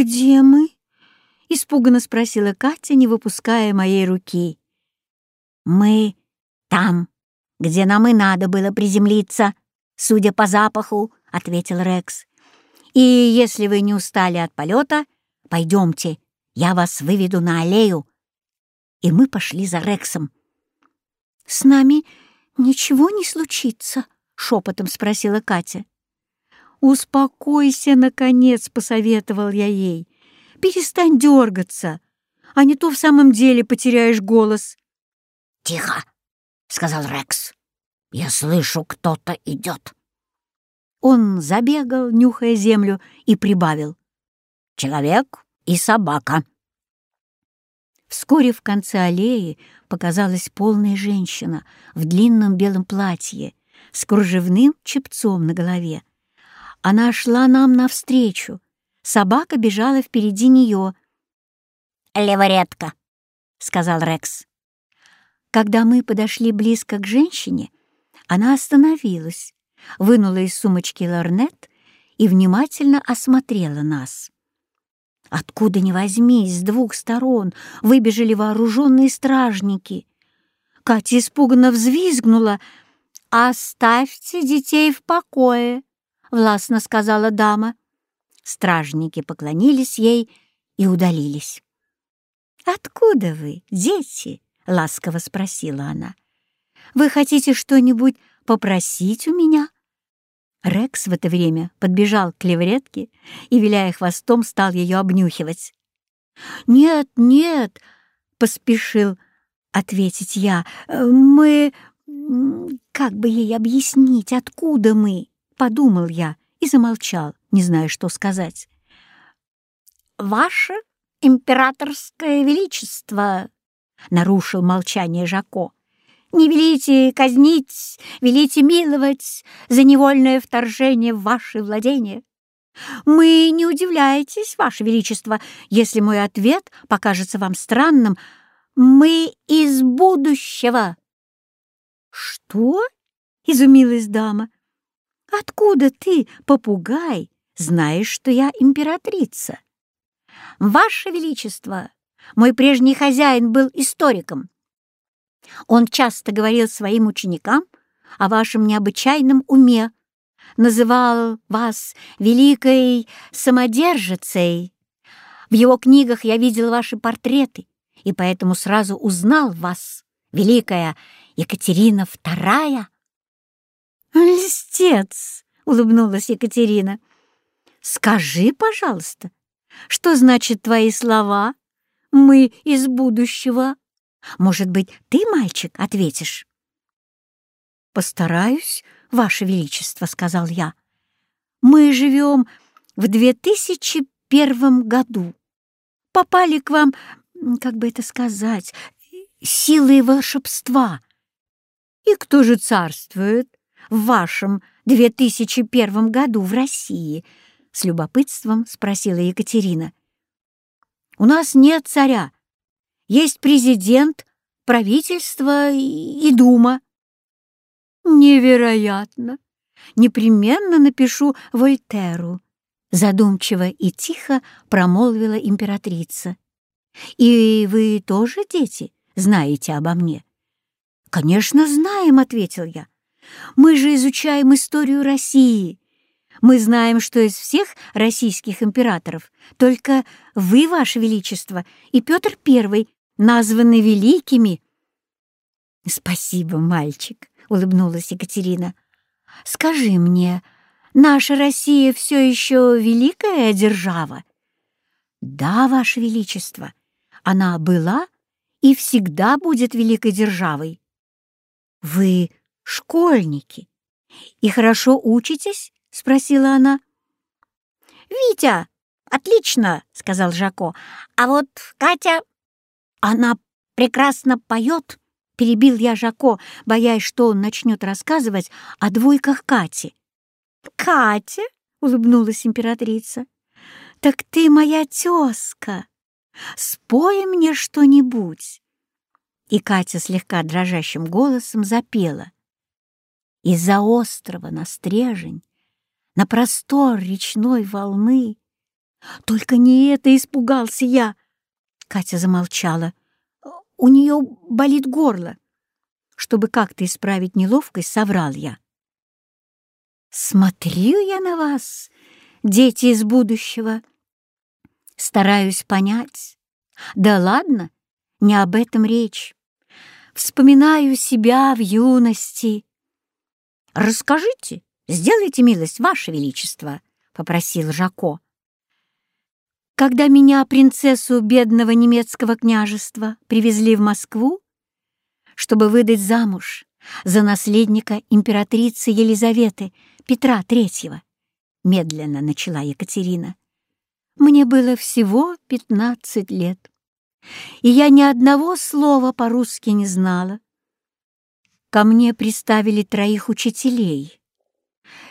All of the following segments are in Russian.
«Где мы?» — испуганно спросила Катя, не выпуская моей руки. «Мы там, где нам и надо было приземлиться, судя по запаху», — ответил Рекс. «И если вы не устали от полета, пойдемте, я вас выведу на аллею». И мы пошли за Рексом. «С нами ничего не случится?» — шепотом спросила Катя. «Успокойся, наконец», — посоветовал я ей. «Перестань дергаться, а не то в самом деле потеряешь голос». «Тихо!» — сказал Рекс. «Я слышу, кто-то идет». Он забегал, нюхая землю, и прибавил. «Человек и собака». Вскоре в конце аллеи показалась полная женщина в длинном белом платье с кружевным чепцом на голове. Она шла нам навстречу. Собака бежала впереди нее. «Леворетка», — сказал Рекс. Когда мы подошли близко к женщине, она остановилась, вынула из сумочки лорнет и внимательно осмотрела нас. Откуда ни возьмись, с двух сторон выбежали вооруженные стражники. Катя испуганно взвизгнула. «Оставьте детей в покое», — властно сказала дама. Стражники поклонились ей и удалились. «Откуда вы, дети?» — ласково спросила она. «Вы хотите что-нибудь попросить у меня?» Рекс в это время подбежал к левретке и, виляя хвостом, стал ее обнюхивать. «Нет, нет!» — поспешил ответить я. «Мы... как бы ей объяснить, откуда мы?» — подумал я и замолчал, не зная, что сказать. «Ваше императорское величество!» — нарушил молчание Жако. «Не велите казнить, велите миловать за невольное вторжение в ваши владения. Мы не удивляйтесь, ваше величество, если мой ответ покажется вам странным. Мы из будущего». «Что?» — изумилась дама. «Откуда ты, попугай, знаешь, что я императрица?» «Ваше величество!» Мой прежний хозяин был историком. Он часто говорил своим ученикам о вашем необычайном уме, называл вас великой самодержицей. В его книгах я видел ваши портреты, и поэтому сразу узнал вас, великая Екатерина II. «Льстец!» — улыбнулась Екатерина. «Скажи, пожалуйста, что значит твои слова мы из будущего. Может быть, ты, мальчик, ответишь?» «Постараюсь, Ваше Величество», — сказал я. «Мы живем в 2001 году. Попали к вам, как бы это сказать, силы волшебства. И кто же царствует в вашем 2001 году в России?» — с любопытством спросила Екатерина. У нас нет царя. Есть президент, правительство и дума. Невероятно! Непременно напишу Вольтеру. Задумчиво и тихо промолвила императрица. «И вы тоже, дети, знаете обо мне?» «Конечно, знаем», — ответил я. «Мы же изучаем историю России. Мы знаем, что из всех российских императоров только вы, Ваше Величество, и Петр I названы великими». «Спасибо, мальчик», — улыбнулась Екатерина. «Скажи мне, наша Россия все еще великая держава?» «Да, Ваше Величество, она была и всегда будет великой державой». «Вы школьники и хорошо учитесь?» — спросила она. «Витя, отлично!» — сказал Жако. «А вот Катя, она прекрасно поет!» — перебил я Жако, боясь, что он начнет рассказывать о двойках Кати. «Катя?» — улыбнулась императрица. «Так ты моя тезка! Спой мне что-нибудь!» И Катя слегка дрожащим голосом запела. Из-за острова на стрежень на простор речной волны Только не это испугался я. Катя замолчала. У нее болит горло. Чтобы как-то исправить неловкость, соврал я. Смотрю я на вас, дети из будущего. Стараюсь понять. Да ладно, не об этом речь. Вспоминаю себя в юности. «Расскажите, сделайте милость, Ваше Величество», — попросил Жако. Когда меня, принцессу бедного немецкого княжества, привезли в Москву, чтобы выдать замуж за наследника императрицы Елизаветы Петра Третьего, медленно начала Екатерина. Мне было всего пятнадцать лет, и я ни одного слова по-русски не знала. Ко мне приставили троих учителей.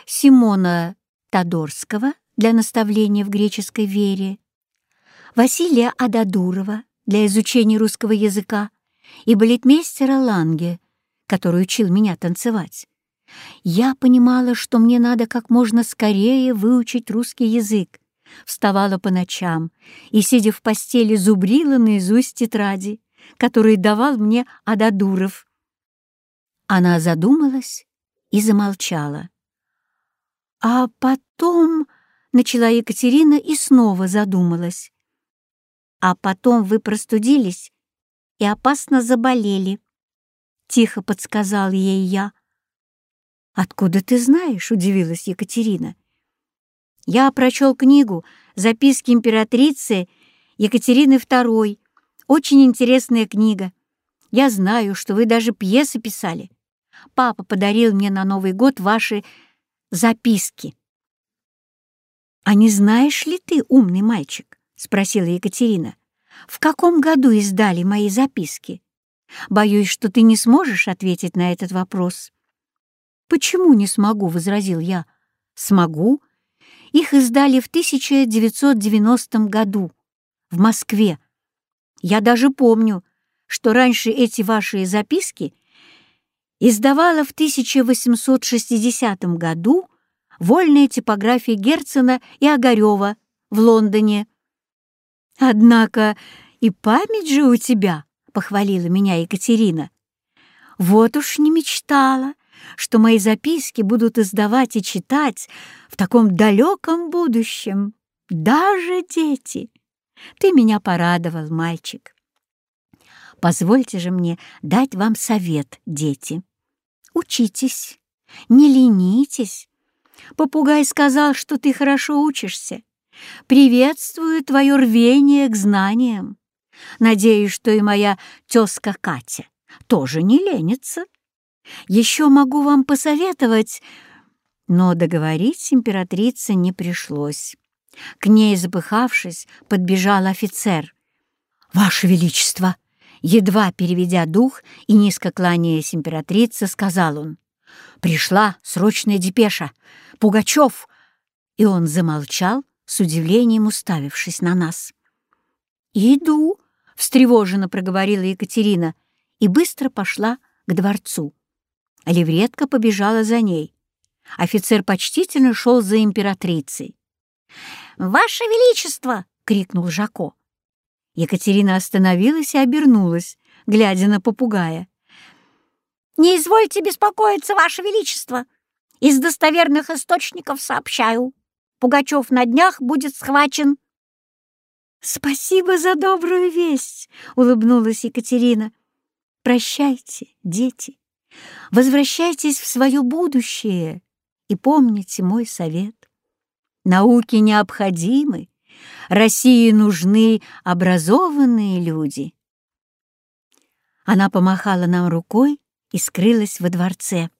Симона Тодорского для наставления в греческой вере, Василия Ададурова для изучения русского языка и балетмейстера Ланге, который учил меня танцевать. Я понимала, что мне надо как можно скорее выучить русский язык, вставала по ночам и, сидя в постели, зубрила наизусть тетради, которые давал мне Ададуров. Она задумалась и замолчала. А потом начала Екатерина и снова задумалась. А потом вы простудились и опасно заболели. Тихо подсказал ей я. «Откуда ты знаешь?» — удивилась Екатерина. «Я прочел книгу «Записки императрицы» Екатерины II. Очень интересная книга. Я знаю, что вы даже пьесы писали. Папа подарил мне на Новый год ваши записки». «А не знаешь ли ты, умный мальчик?» — спросила Екатерина. «В каком году издали мои записки? Боюсь, что ты не сможешь ответить на этот вопрос». «Почему не смогу?» — возразил я. «Смогу. Их издали в 1990 году в Москве. Я даже помню, что раньше эти ваши записки издавала в 1860 году вольная типография Герцена и Огарева в Лондоне. «Однако и память же у тебя», — похвалила меня Екатерина. «Вот уж не мечтала, что мои записки будут издавать и читать в таком далеком будущем. Даже дети. Ты меня порадовал, мальчик. Позвольте же мне дать вам совет, дети. Учитесь, не ленитесь. Попугай сказал, что ты хорошо учишься. Приветствую твое рвение к знаниям. Надеюсь, что и моя тезка Катя тоже не ленится. Еще могу вам посоветовать...» Но договорить императрице не пришлось. К ней, запыхавшись, подбежал офицер. «Ваше Величество!» Едва переведя дух и низко кланяясь императрице, сказал он. «Пришла срочная депеша! Пугачев!» И он замолчал, с удивлением уставившись на нас. «Иду!» — встревоженно проговорила Екатерина и быстро пошла к дворцу. Левретка побежала за ней. Офицер почтительно шел за императрицей. «Ваше Величество!» — крикнул Жако. Екатерина остановилась и обернулась, глядя на попугая. «Не извольте беспокоиться, Ваше Величество! Из достоверных источников сообщаю. Пугачев на днях будет схвачен». «Спасибо за добрую весть!» — улыбнулась Екатерина. «Прощайте, дети. Возвращайтесь в свое будущее и помните мой совет. Науки необходимы, России нужны образованные люди. Она помахала нам рукой и скрылась во дворце.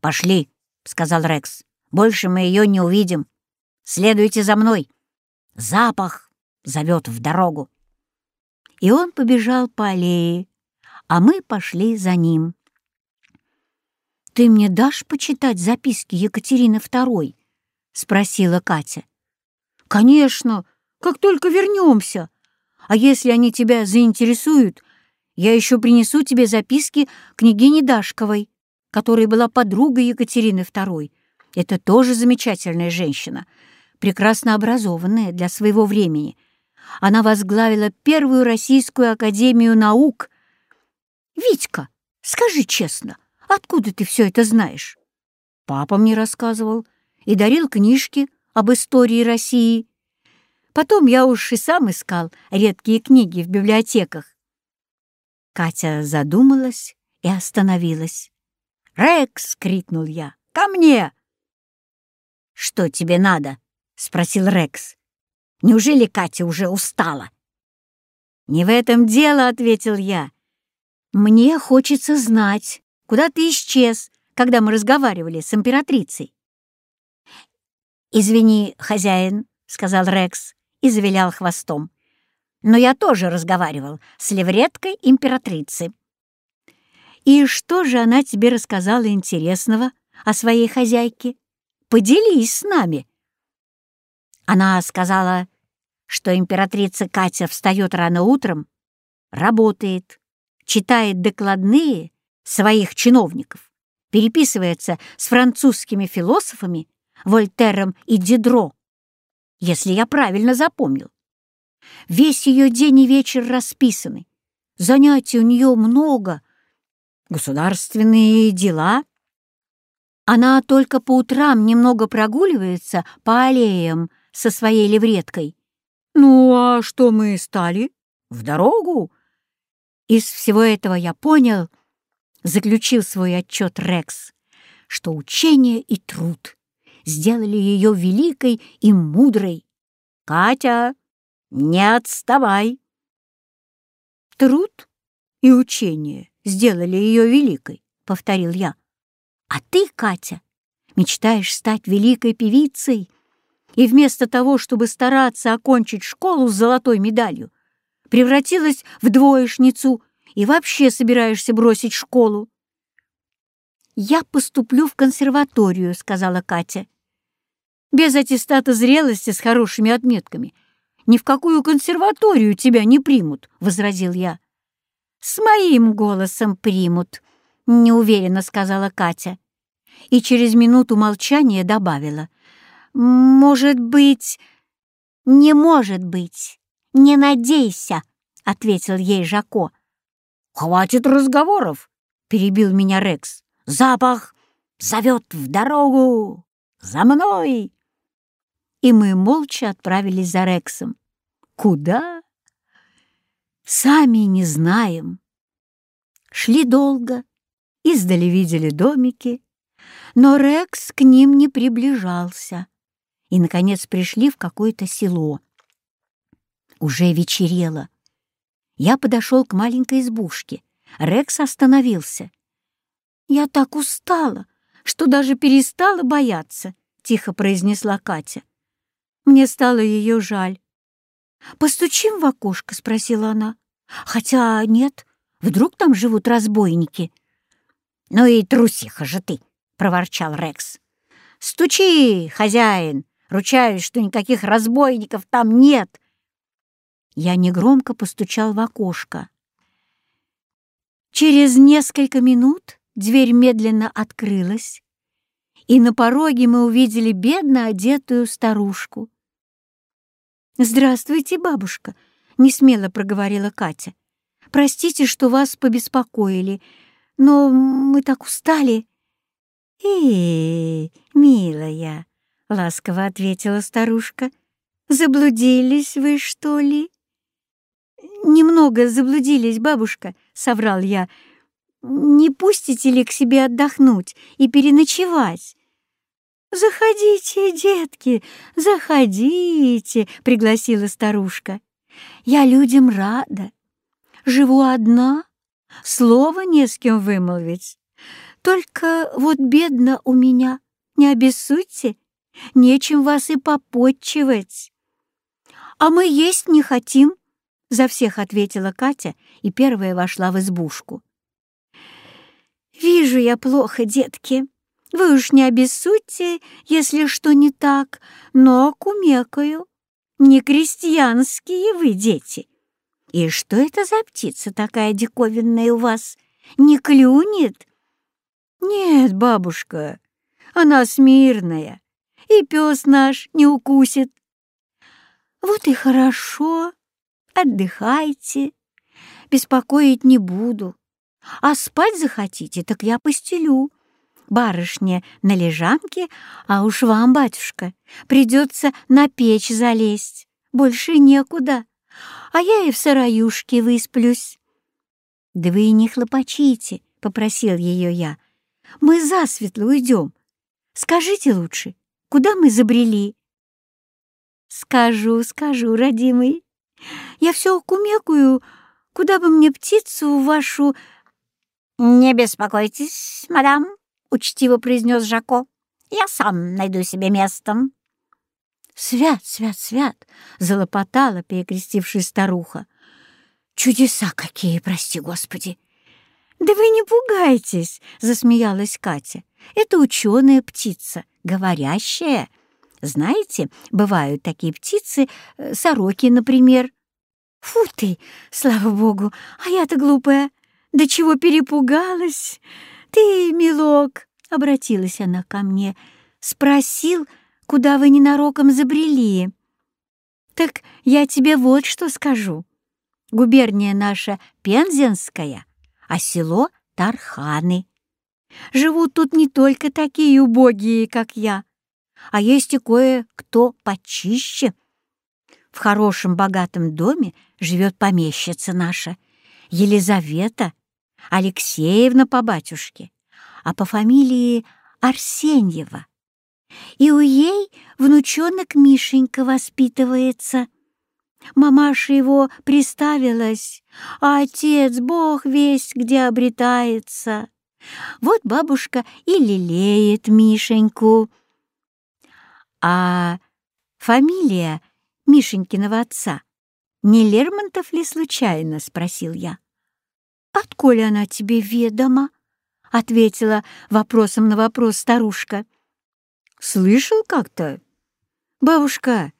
«Пошли», — сказал Рекс, — «больше мы ее не увидим. Следуйте за мной. Запах зовет в дорогу». И он побежал по аллее, а мы пошли за ним. «Ты мне дашь почитать записки Екатерины II?» — спросила Катя. «Конечно, как только вернемся. А если они тебя заинтересуют, я еще принесу тебе записки княгини Дашковой, которая была подругой Екатерины II. Это тоже замечательная женщина. прекрасно образованная для своего времени. Она возглавила первую Российскую Академию Наук. «Витька, скажи честно, откуда ты все это знаешь?» Папа мне рассказывал и дарил книжки об истории России. Потом я уж и сам искал редкие книги в библиотеках. Катя задумалась и остановилась. «Рекс!» — крикнул я. «Ко мне!» «Что тебе надо?» — спросил Рекс. «Неужели Катя уже устала?» «Не в этом дело», — ответил я. «Мне хочется знать, куда ты исчез, когда мы разговаривали с императрицей». «Извини, хозяин», — сказал Рекс и завилял хвостом. «Но я тоже разговаривал с левреткой императрицы». «И что же она тебе рассказала интересного о своей хозяйке? Поделись с нами». Она сказала, что императрица Катя встает рано утром, работает, читает докладные своих чиновников, переписывается с французскими философами Вольтером и Дидро, если я правильно запомнил. Весь ее день и вечер расписаны, занятий у нее много, государственные дела. Она только по утрам немного прогуливается по аллеям со своей левреткой. Ну, а что мы стали? В дорогу? Из всего этого я понял, заключил свой отчет Рекс, что учение и труд сделали ее великой и мудрой. Катя, не отставай! Труд и учение сделали ее великой, — повторил я. А ты, Катя, мечтаешь стать великой певицей, и вместо того, чтобы стараться окончить школу с золотой медалью, превратилась в двоечницу и вообще собираешься бросить школу. «Я поступлю в консерваторию», — сказала Катя. «Без аттестата зрелости с хорошими отметками ни в какую консерваторию тебя не примут», — возразил я. «С моим голосом примут», — неуверенно сказала Катя. И через минуту молчания добавила — «Может быть...» «Не может быть! Не надейся!» — ответил ей Жако. «Хватит разговоров!» — перебил меня Рекс. «Запах зовет в дорогу! За мной!» И мы молча отправились за Рексом. Куда? Сами не знаем. Шли долго, издали видели домики, но Рекс к ним не приближался и, наконец, пришли в какое-то село. Уже вечерело. Я подошел к маленькой избушке. Рекс остановился. «Я так устала, что даже перестала бояться», — тихо произнесла Катя. Мне стало ее жаль. «Постучим в окошко?» — спросила она. «Хотя нет, вдруг там живут разбойники?» «Ну и трусиха же ты!» — проворчал Рекс. «Стучи, хозяин!» Ручаюсь, что никаких разбойников там нет. Я негромко постучал в окошко. Через несколько минут дверь медленно открылась, и на пороге мы увидели бедно одетую старушку. «Здравствуйте, бабушка», — несмело проговорила Катя. «Простите, что вас побеспокоили, но мы так устали». «Эй, милая», — ласково ответила старушка. «Заблудились вы, что ли?» «Немного заблудились, бабушка», — соврал я. «Не пустите ли к себе отдохнуть и переночевать?» «Заходите, детки, заходите», — пригласила старушка. «Я людям рада. Живу одна, слова не с кем вымолвить. Только вот бедно у меня, не обессудьте, нечем вас и попотчевать. А мы есть не хотим, — за всех ответила Катя и первая вошла в избушку. «Вижу я плохо, детки. Вы уж не обессудьте, если что не так, но кумекаю. Не крестьянские вы дети. И что это за птица такая диковинная у вас? Не клюнет?» «Нет, бабушка, она смирная, и пес наш не укусит. Вот и хорошо, отдыхайте, беспокоить не буду. А спать захотите, так я постелю. Барышня на лежанке, а уж вам, батюшка, придется на печь залезть. Больше некуда, а я и в сараюшке высплюсь. «Да вы и не хлопочите», — попросил ее я. «Мы засветло уйдем. Скажите лучше, куда мы забрели?» «Скажу, скажу, родимый. Я все кумекаю, куда бы мне птицу вашу...» «Не беспокойтесь, мадам», — учтиво произнес Жако. «Я сам найду себе место». «Свят, свят, свят!» — залопотала перекрестившая старуха. «Чудеса какие, прости господи!» «Да вы не пугайтесь!» — засмеялась Катя. «Это ученая птица, говорящая. Знаете, бывают такие птицы, э, сороки, например». «Фу ты! Слава богу! А я-то глупая! Да чего перепугалась! Ты, милок!» — обратилась она ко мне. «Спросил, куда вы ненароком забрели?» «Так я тебе вот что скажу. Губерния наша Пензенская, а село — Тарханы. Живут тут не только такие убогие, как я, а есть и кое-кто почище. В хорошем богатом доме живет помещица наша, Елизавета Алексеевна по батюшке, а по фамилии Арсеньева. И у ей внучонок Мишенька воспитывается. Мамаша его приставилась, а отец, бог весь, где обретается. Вот бабушка и лелеет Мишеньку. А фамилия Мишенькиного отца не Лермонтов ли случайно? — спросил я. «Отколе она тебе ведома?» — ответила вопросом на вопрос старушка. «Слышал как-то? Бабушка,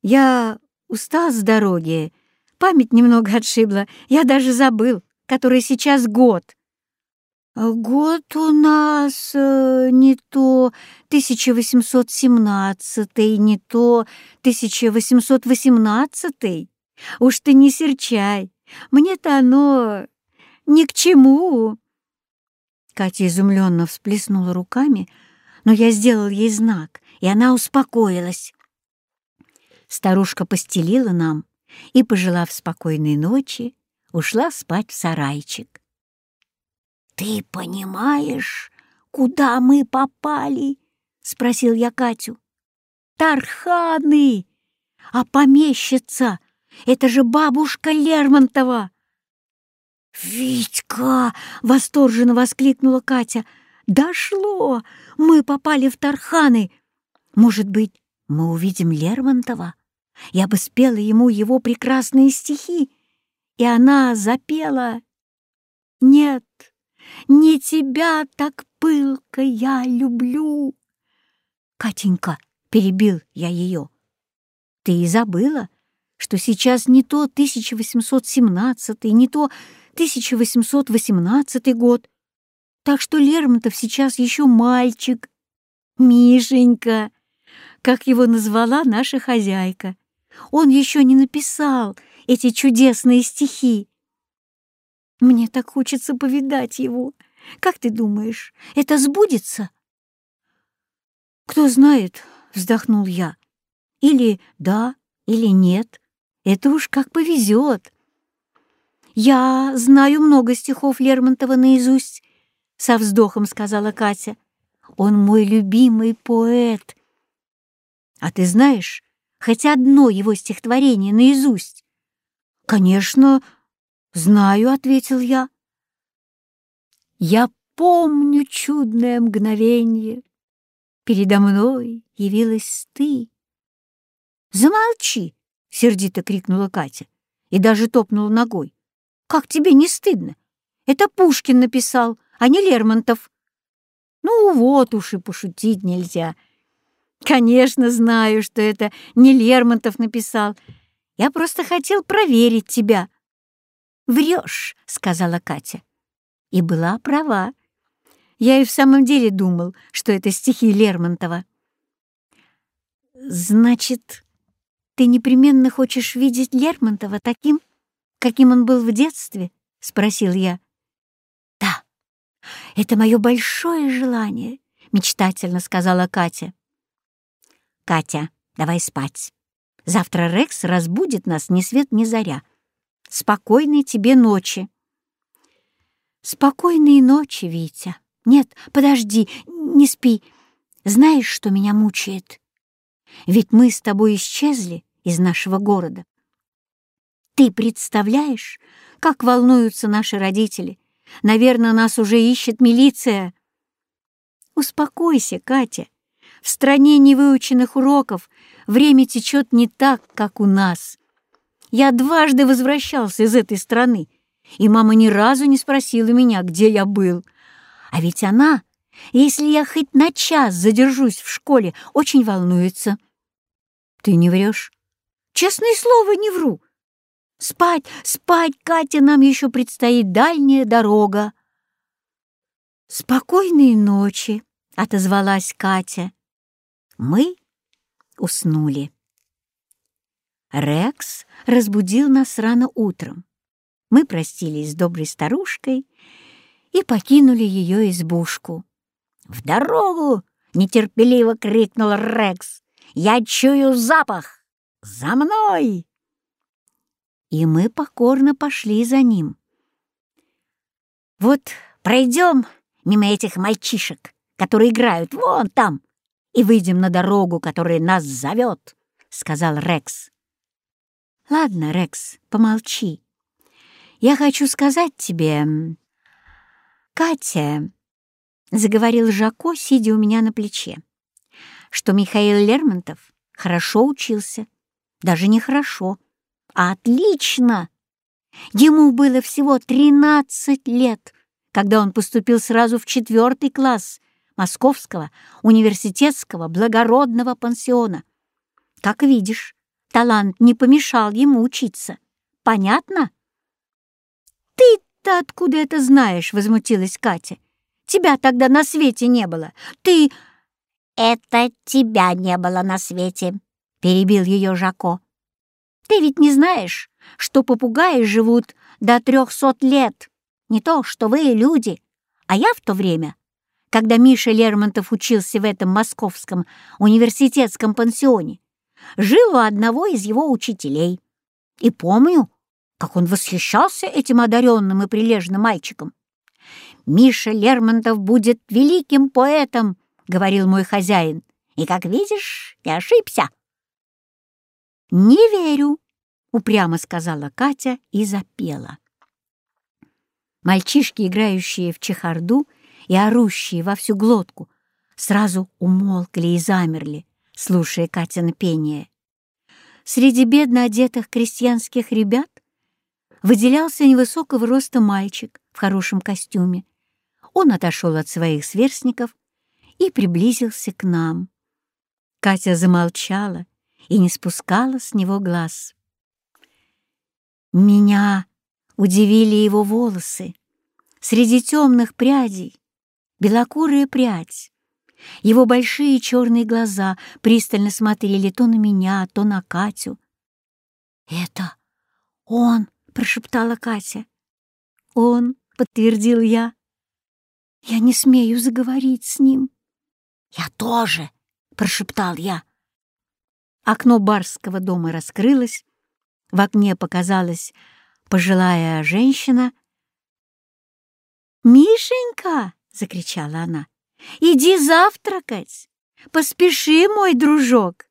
я устал с дороги, память немного отшибла, я даже забыл, который сейчас год». «Год у нас э, не то 1817, не то 1818. Уж ты не серчай, мне-то оно ни к чему!» Катя изумленно всплеснула руками, но я сделал ей знак, и она успокоилась. Старушка постелила нам и, пожелав спокойной ночи, ушла спать в сарайчик. «Ты понимаешь, куда мы попали?» — спросил я Катю. «Тарханы! А помещица — это же бабушка Лермонтова!» «Витька!» — восторженно воскликнула Катя. «Дошло! Мы попали в Тарханы! Может быть, мы увидим Лермонтова? Я бы спела ему его прекрасные стихи!» И она запела «Нет, не тебя так пылко я люблю!» «Катенька!» — перебил я ее. «Ты и забыла, что сейчас не то 1817 не то 1818 год. Так что Лермонтов сейчас еще мальчик. Мишенька, как его назвала наша хозяйка. Он еще не написал эти чудесные стихи. Мне так хочется повидать его. Как ты думаешь, это сбудется? Кто знает, вздохнул я. Или да, или нет. Это уж как повезет. «Я знаю много стихов Лермонтова наизусть», — со вздохом сказала Катя. «Он мой любимый поэт». «А ты знаешь хоть одно его стихотворение наизусть?» «Конечно, знаю», — ответил я. «Я помню чудное мгновенье. Передо мной явилась ты». «Замолчи!» — сердито крикнула Катя и даже топнула ногой. Как тебе не стыдно? Это Пушкин написал, а не Лермонтов. Ну вот уж и пошутить нельзя. Конечно, знаю, что это не Лермонтов написал. Я просто хотел проверить тебя. Врешь, сказала Катя. И была права. Я и в самом деле думал, что это стихи Лермонтова. Значит, ты непременно хочешь видеть Лермонтова таким, каким он был в детстве? — спросил я. Да, это мое большое желание, — мечтательно сказала Катя. Катя, давай спать. Завтра Рекс разбудит нас ни свет ни заря. Спокойной тебе ночи. Спокойной ночи, Витя. Нет, подожди, не спи. Знаешь, что меня мучает? Ведь мы с тобой исчезли из нашего города. Ты представляешь, как волнуются наши родители? Наверное, нас уже ищет милиция. Успокойся, Катя. В стране невыученных уроков время течет не так, как у нас. Я дважды возвращался из этой страны, и мама ни разу не спросила меня, где я был. А ведь она, если я хоть на час задержусь в школе, очень волнуется. Ты не врешь? Честное слово, не вру. Спать, спать, Катя, нам еще предстоит дальняя дорога. Спокойной ночи, отозвалась Катя. Мы уснули. Рекс разбудил нас рано утром. Мы простились с доброй старушкой и покинули ее избушку. «В дорогу!» — нетерпеливо крикнул Рекс. «Я чую запах! За мной!» И мы покорно пошли за ним. «Вот пройдем мимо этих мальчишек, которые играют вон там, и выйдем на дорогу, которая нас зовет», — сказал Рекс. «Ладно, Рекс, помолчи. Я хочу сказать тебе...» «Катя», — заговорил Жако, сидя у меня на плече, что Михаил Лермонтов хорошо учился. Даже не хорошо, а отлично. Ему было всего 13 лет, когда он поступил сразу в четвертый класс Московского университетского благородного пансиона. Как видишь, Талант не помешал ему учиться. Понятно? «Ты-то откуда это знаешь?» — возмутилась Катя. «Тебя тогда на свете не было. Ты...» «Это тебя не было на свете», — перебил ее Жако. «Ты ведь не знаешь, что попугаи живут до трехсот лет. Не то, что вы, люди. А я в то время, когда Миша Лермонтов учился в этом московском университетском пансионе, жил у одного из его учителей. И помню, как он восхищался этим одаренным и прилежным мальчиком. «Миша Лермонтов будет великим поэтом», — говорил мой хозяин. «И, как видишь, не ошибся». «Не верю», — упрямо сказала Катя и запела. Мальчишки, играющие в чехарду и орущие во всю глотку, сразу умолкли и замерли, слушая Катя пение. Среди бедно одетых крестьянских ребят выделялся невысокого роста мальчик в хорошем костюме. Он отошел от своих сверстников и приблизился к нам. Катя замолчала и не спускала с него глаз. Меня удивили его волосы. Среди темных прядей белокурая прядь, его большие черные глаза пристально смотрели то на меня, то на Катю. «Это он!» — прошептала Катя. «Он!» — подтвердил я. «Я не смею заговорить с ним». «Я тоже!» — прошептал я. Окно барского дома раскрылось, в окне показалась пожилая женщина. «Мишенька!» — закричала она. Иди завтракать. Поспеши, мой дружок.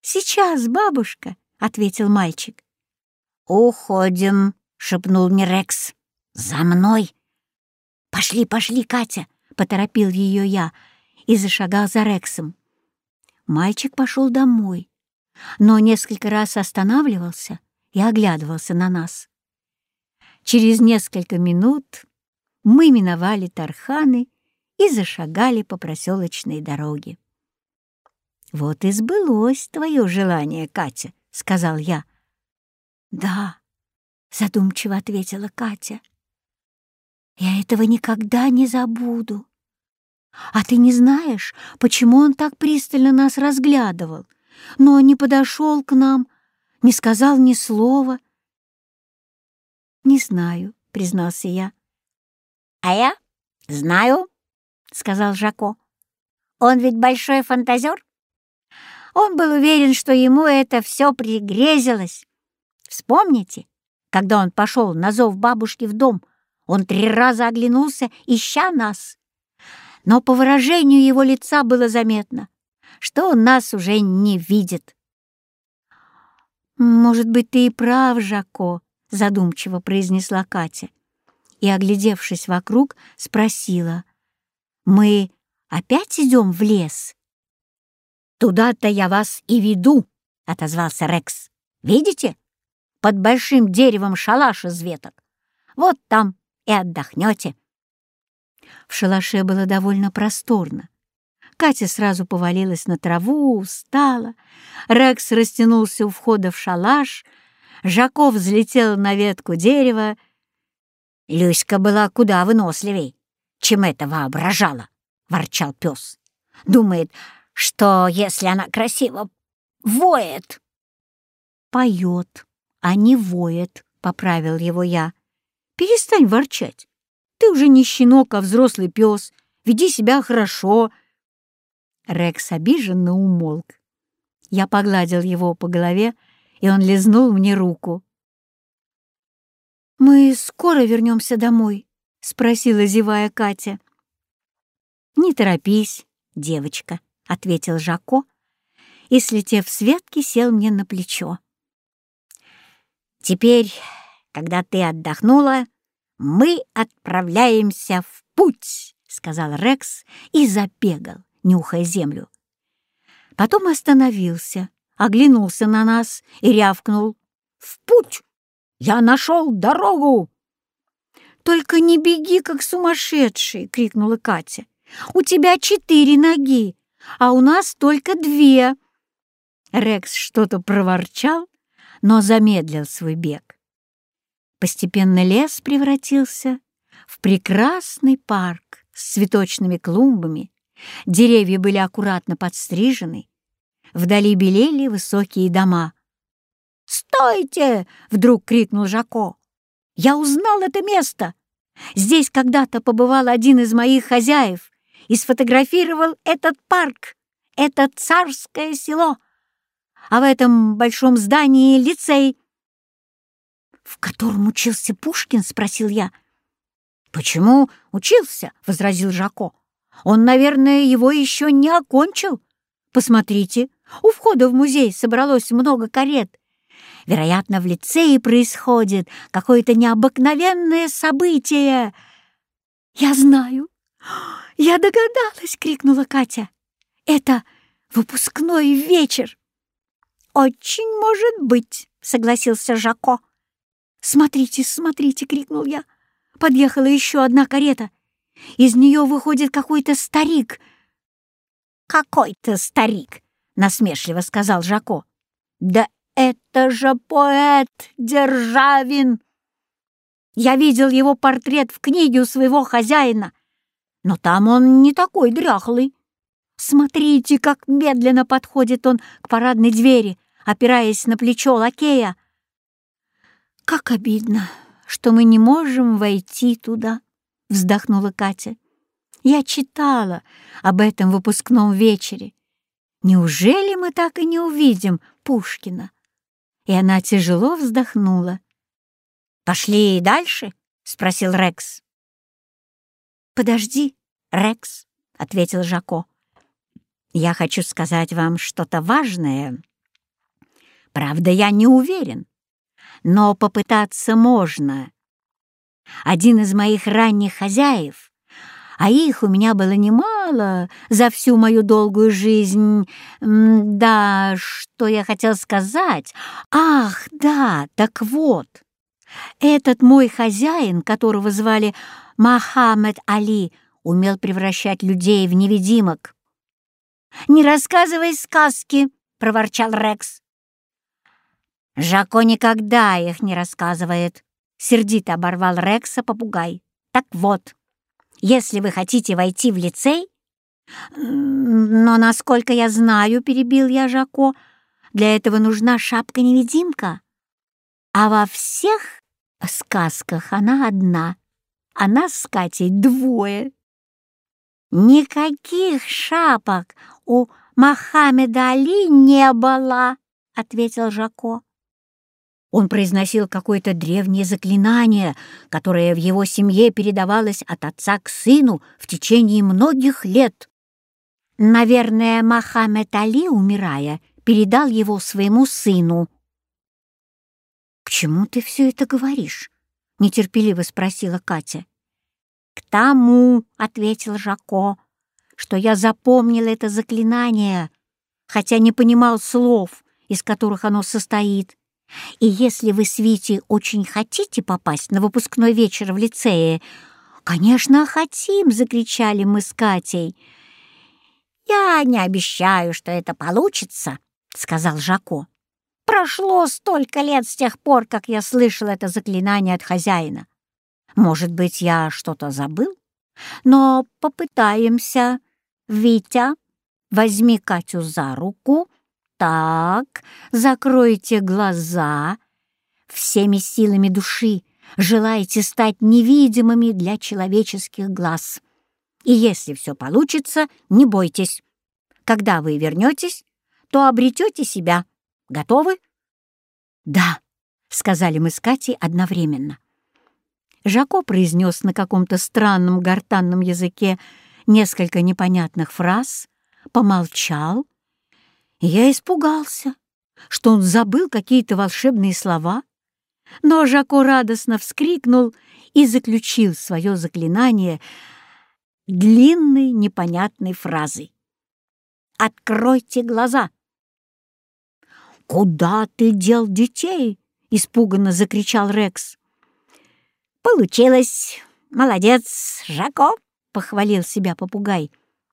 Сейчас, бабушка, — ответил мальчик. Уходим, — шепнул мне Рекс. За мной. Пошли, пошли, Катя, — поторопил ее я и зашагал за Рексом. Мальчик пошел домой, но несколько раз останавливался и оглядывался на нас. Через несколько минут мы миновали Тарханы и зашагали по проселочной дороге. «Вот и сбылось твое желание, Катя», — сказал я. «Да», — задумчиво ответила Катя. «Я этого никогда не забуду. А ты не знаешь, почему он так пристально нас разглядывал, но не подошел к нам, не сказал ни слова. «Не знаю», — признался я. «А я знаю», — сказал Жако. «Он ведь большой фантазер. Он был уверен, что ему это все пригрезилось. Вспомните, когда он пошел на зов бабушки в дом, он три раза оглянулся, ища нас. Но по выражению его лица было заметно, что он нас уже не видит. «Может быть, ты и прав, Жако», — задумчиво произнесла Катя и, оглядевшись вокруг, спросила. «Мы опять идем в лес?» «Туда-то я вас и веду», — отозвался Рекс. «Видите? Под большим деревом шалаш из веток. Вот там и отдохнете». В шалаше было довольно просторно. Катя сразу повалилась на траву, устала. Рекс растянулся у входа в шалаш. Жаков взлетел на ветку дерева. «Люська была куда выносливей, чем это воображала», — ворчал пес. «Думает, что если она красиво воет...» «Поет, а не воет», — поправил его я. «Перестань ворчать. Ты уже не щенок, а взрослый пес. Веди себя хорошо». Рекс обиженно умолк. Я погладил его по голове, и он лизнул мне руку. «Мы скоро вернемся домой?» — спросила, зевая Катя. «Не торопись, девочка», — ответил Жако и, слетев с ветки, сел мне на плечо. «Теперь, когда ты отдохнула, мы отправляемся в путь», — сказал Рекс и забегал, нюхая землю. Потом остановился, оглянулся на нас и рявкнул. «В путь! Я нашел дорогу!» «Только не беги, как сумасшедший!» — крикнула Катя. «У тебя четыре ноги, а у нас только две!» Рекс что-то проворчал, но замедлил свой бег. Постепенно лес превратился в прекрасный парк с цветочными клумбами, деревья были аккуратно подстрижены, вдали белели высокие дома. «Стойте!» — вдруг крикнул Жако. «Я узнал это место! Здесь когда-то побывал один из моих хозяев и сфотографировал этот парк, это царское село, а в этом большом здании лицей». «В котором учился Пушкин?» — спросил я. «Почему учился?» — возразил Жако. «Он, наверное, его еще не окончил. Посмотрите, у входа в музей собралось много карет. Вероятно, в лицее происходит какое-то необыкновенное событие». «Я знаю! Я догадалась!» — крикнула Катя. «Это выпускной вечер!» «Очень может быть!» — согласился Жако. «Смотрите, смотрите!» — крикнул я. Подъехала еще одна карета. Из нее выходит какой-то старик. «Какой-то старик!» — насмешливо сказал Жако. «Да это же поэт Державин! Я видел его портрет в книге у своего хозяина, но там он не такой дряхлый. Смотрите, как медленно подходит он к парадной двери, опираясь на плечо лакея. «Как обидно, что мы не можем войти туда», — вздохнула Катя. «Я читала об этом выпускном вечере. Неужели мы так и не увидим Пушкина?» И она тяжело вздохнула. «Пошли дальше?» — спросил Рекс. «Подожди, Рекс», — ответил Жако. «Я хочу сказать вам что-то важное. Правда, я не уверен, но попытаться можно. Один из моих ранних хозяев, а их у меня было немало за всю мою долгую жизнь. Да, что я хотел сказать? Ах, да, так вот. Этот мой хозяин, которого звали Мохаммед Али, умел превращать людей в невидимок. «Не рассказывай сказки!» — проворчал Рекс. «Жако никогда их не рассказывает», — сердито оборвал Рекса попугай. «Так вот, если вы хотите войти в лицей, Но, насколько я знаю, перебил я Жако, для этого нужна шапка-невидимка. А во всех сказках она одна, а нас с Катей двое. Никаких шапок у Мохаммеда Али не было, ответил Жако. Он произносил какое-то древнее заклинание, которое в его семье передавалось от отца к сыну в течение многих лет. Наверное, Мохаммед Али, умирая, передал его своему сыну. «К чему ты все это говоришь?» — нетерпеливо спросила Катя. «К тому», — ответил Жако, — «что я запомнил это заклинание, хотя не понимал слов, из которых оно состоит. И если вы с Витей очень хотите попасть на выпускной вечер в лицее, «Конечно, хотим!» — закричали мы с Катей. «Я не обещаю, что это получится», — сказал Жако. «Прошло столько лет с тех пор, как я слышал это заклинание от хозяина. Может быть, я что-то забыл? Но попытаемся. Витя, возьми Катю за руку так, закройте глаза. Всеми силами души желаете стать невидимыми для человеческих глаз. И если все получится, не бойтесь. Когда вы вернетесь, то обретете себя. Готовы? «Да», — сказали мы с Катей одновременно. Жако произнес на каком-то странном гортанном языке несколько непонятных фраз, помолчал я испугался, что он забыл какие-то волшебные слова, но Жако радостно вскрикнул и заключил свое заклинание длинной непонятной фразой. «Откройте глаза!» «Куда ты дел детей?» — испуганно закричал Рекс. «Получилось! Молодец, Жако!» — похвалил себя попугай.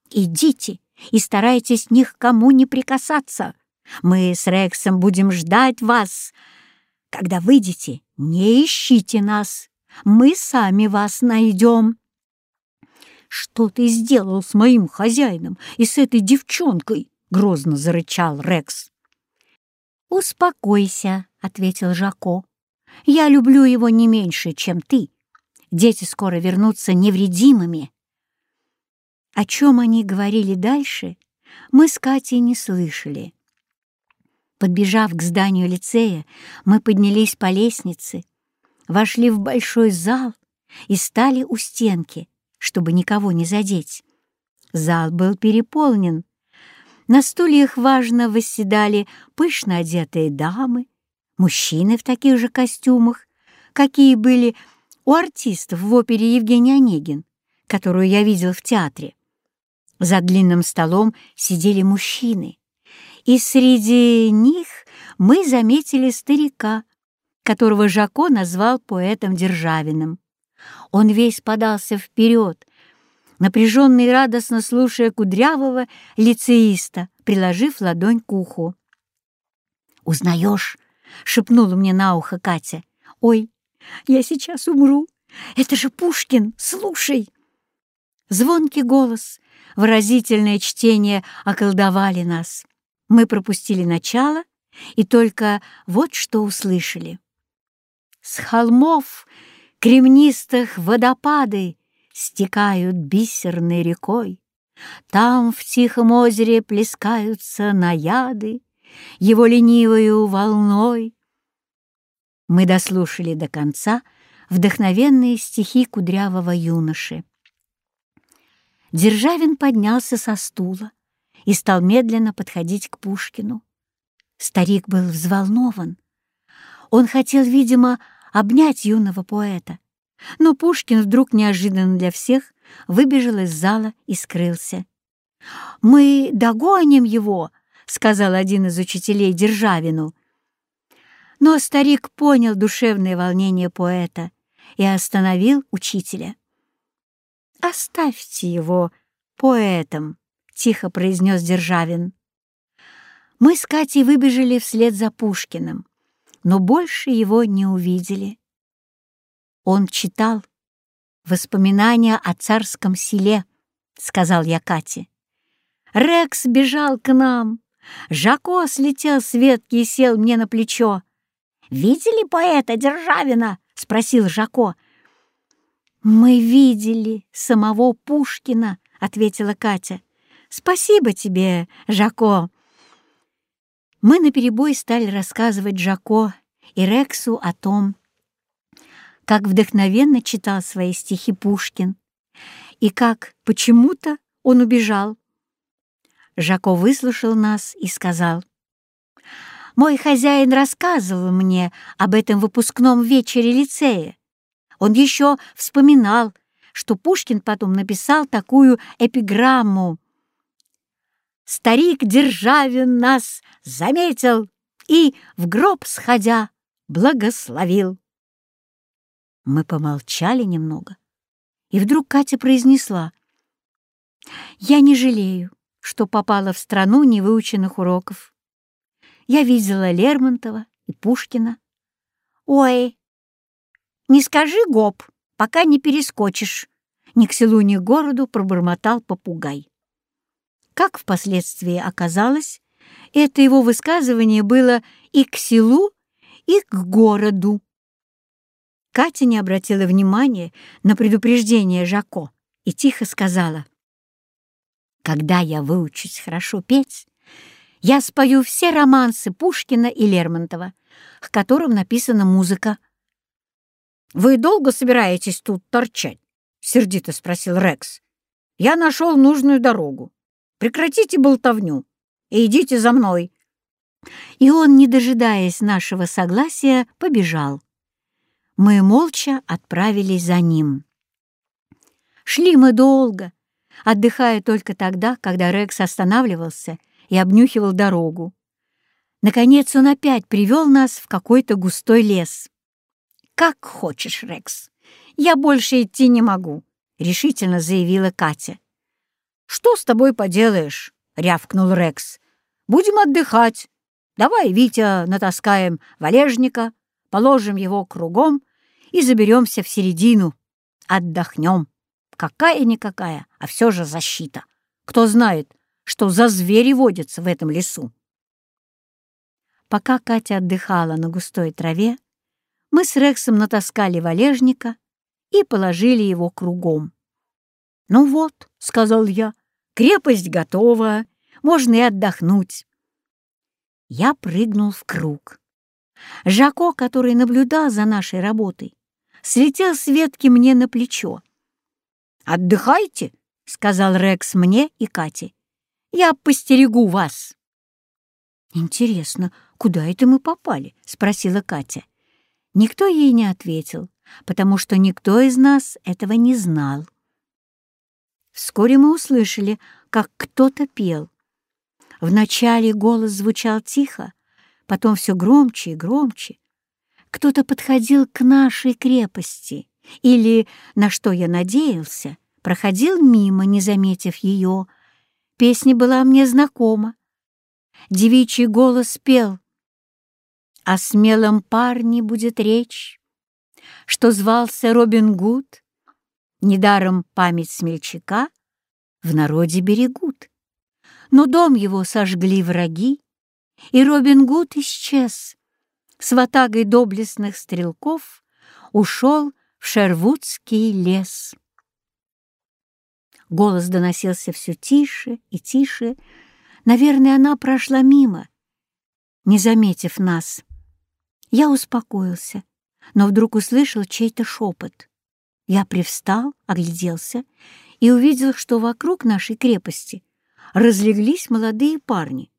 «Идите и старайтесь ни к кому не прикасаться. Мы с Рексом будем ждать вас. Когда выйдете, не ищите нас. Мы сами вас найдем. «Что ты сделал с моим хозяином и с этой девчонкой?» — грозно зарычал Рекс. «Успокойся», — ответил Жако. «Я люблю его не меньше, чем ты. Дети скоро вернутся невредимыми». О чем они говорили дальше, мы с Катей не слышали. Подбежав к зданию лицея, мы поднялись по лестнице, вошли в большой зал и стали у стенки, чтобы никого не задеть. Зал был переполнен. На стульях важно восседали пышно одетые дамы, мужчины в таких же костюмах, какие были у артистов в опере Евгений Онегин, которую я видел в театре. За длинным столом сидели мужчины, и среди них мы заметили старика, которого Жако назвал поэтом Державиным. Он весь подался вперед, напряженно и радостно слушая кудрявого лицеиста, приложив ладонь к уху. «Узнаешь?» — шепнула мне на ухо Катя. «Ой, я сейчас умру! Это же Пушкин! Слушай!» Звонкий голос выразительное чтение околдовали нас. Мы пропустили начало и только вот что услышали. С холмов кремнистых водопады стекают бисерной рекой. Там в тихом озере плескаются наяды его ленивою волной. Мы дослушали до конца вдохновенные стихи кудрявого юноши. Державин поднялся со стула и стал медленно подходить к Пушкину. Старик был взволнован. Он хотел, видимо, обнять юного поэта, но Пушкин вдруг неожиданно для всех выбежал из зала и скрылся. «Мы догоним его», — сказал один из учителей Державину. Но старик понял душевное волнение поэта и остановил учителя. «Оставьте его поэтом», — тихо произнес Державин. Мы с Катей выбежали вслед за Пушкиным, но больше его не увидели. Он читал «Воспоминания о царском селе», — сказал я Кате. Рекс бежал к нам. Жако слетел с ветки и сел мне на плечо. «Видели поэта Державина?» — спросил Жако. «Мы видели самого Пушкина», — ответила Катя. «Спасибо тебе, Жако». Мы наперебой стали рассказывать Жако и Рексу о том, как вдохновенно читал свои стихи Пушкин и как почему-то он убежал. Жако выслушал нас и сказал, «Мой хозяин рассказывал мне об этом выпускном вечере лицея. Он еще вспоминал, что Пушкин потом написал такую эпиграмму. «Старик Державин нас заметил и, в гроб сходя, благословил». Мы помолчали немного, и вдруг Катя произнесла, «Я не жалею, что попала в страну невыученных уроков. Я видела Лермонтова и Пушкина. Ой, не скажи гоп, пока не перескочишь. Ни к селу, ни к городу пробормотал попугай. Как впоследствии оказалось, это его высказывание было и к селу, и к городу. Катя не обратила внимания на предупреждение Жако и тихо сказала, когда я выучусь хорошо петь, я спою все романсы Пушкина и Лермонтова, к которым написана музыка. «Вы долго собираетесь тут торчать?» — сердито спросил Рекс. «Я нашел нужную дорогу. Прекратите болтовню и идите за мной». И он, не дожидаясь нашего согласия, побежал. Мы молча отправились за ним. Шли мы долго, отдыхая только тогда, когда Рекс останавливался и обнюхивал дорогу. Наконец он опять привел нас в какой-то густой лес. «Как хочешь, Рекс, я больше идти не могу», — решительно заявила Катя. «Что с тобой поделаешь?» — рявкнул Рекс. «Будем отдыхать. Давай, Витя, натаскаем валежника, положим его кругом и заберемся в середину. Отдохнем». Какая-никакая, а все же защита. Кто знает, что за звери водятся в этом лесу. Пока Катя отдыхала на густой траве, мы с Рексом натаскали валежника и положили его кругом. «Ну вот», — сказал я, — «крепость готова, можно и отдохнуть». Я прыгнул в круг. Жако, который наблюдал за нашей работой, слетел с ветки мне на плечо. «Отдыхайте», — сказал Рекс мне и Кате. «Я постерегу вас». «Интересно, куда это мы попали?» — спросила Катя. Никто ей не ответил, потому что никто из нас этого не знал. Вскоре мы услышали, как кто-то пел. Вначале голос звучал тихо, потом все громче и громче. Кто-то подходил к нашей крепости или, на что я надеялся, проходил мимо, не заметив ее. Песня была мне знакома. Девичий голос пел. О смелом парне будет речь, что звался Робин Гуд. Недаром память смельчака в народе берегут. Но дом его сожгли враги, и Робин Гуд исчез. С ватагой доблестных стрелков ушел в Шервудский лес. Голос доносился все тише и тише. Наверное, она прошла мимо, не заметив нас. Я успокоился, но вдруг услышал чей-то шепот. Я привстал, огляделся и увидел, что вокруг нашей крепости разлеглись молодые парни.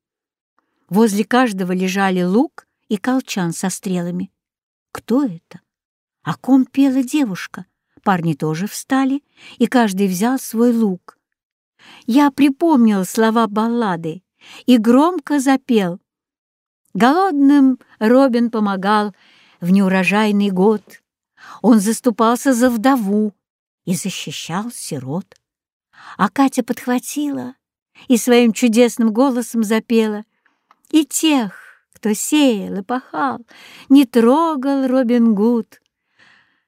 Возле каждого лежали лук и колчан со стрелами. Кто это? О ком пела девушка? Парни тоже встали, и каждый взял свой лук. Я припомнил слова баллады и громко запел. Голодным Робин помогал в неурожайный год. Он заступался за вдову и защищал сирот. А Катя подхватила и своим чудесным голосом запела. И тех, кто сеял и пахал, не трогал Робин Гуд.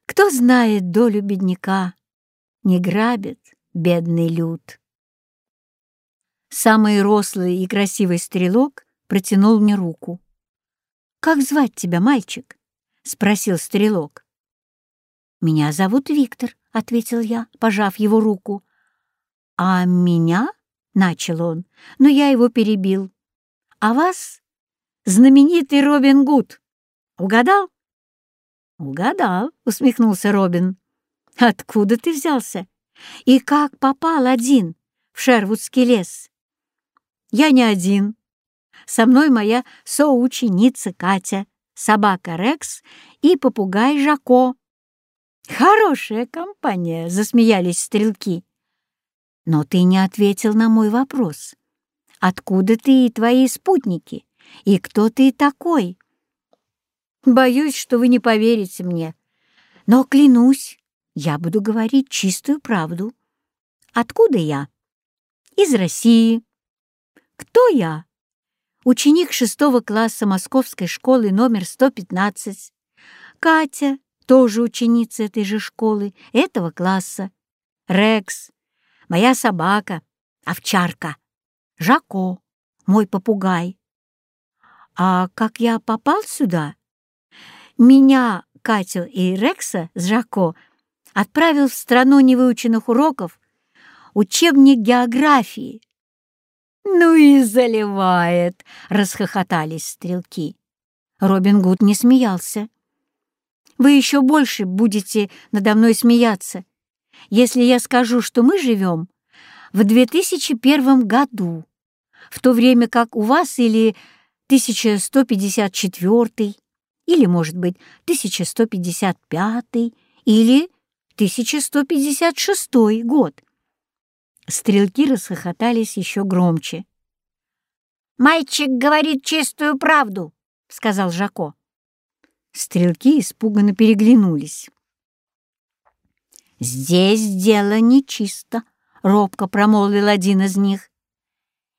Кто знает долю бедняка, не грабит бедный люд. Самый рослый и красивый стрелок протянул мне руку. «Как звать тебя, мальчик?» — спросил стрелок. «Меня зовут Виктор», — ответил я, пожав его руку. «А меня?» — начал он, но я его перебил. «А вас?» «Знаменитый Робин Гуд. Угадал?» «Угадал», — усмехнулся Робин. «Откуда ты взялся? И как попал один в Шервудский лес?» «Я не один. Со мной моя соученица Катя, собака Рекс и попугай Жако». «Хорошая компания», — засмеялись стрелки. «Но ты не ответил на мой вопрос. Откуда ты и твои спутники? И кто ты такой?» Боюсь, что вы не поверите мне. Но клянусь, я буду говорить чистую правду. Откуда я? Из России. Кто я? Ученик шестого класса Московской школы номер 115. Катя, тоже ученица этой же школы, этого класса. Рекс, моя собака, овчарка. Жако, мой попугай. А как я попал сюда? Меня, Катю и Рекса с Жако отправил в страну невыученных уроков учебник географии. «Ну и заливает!» — расхохотались стрелки. Робин Гуд не смеялся. «Вы еще больше будете надо мной смеяться, если я скажу, что мы живем в 2001 году, в то время как у вас или 1154 или, может быть, 1155 или 1156 год. Стрелки расхохотались еще громче. «Мальчик говорит чистую правду», — сказал Жако. Стрелки испуганно переглянулись. «Здесь дело нечисто», — робко промолвил один из них.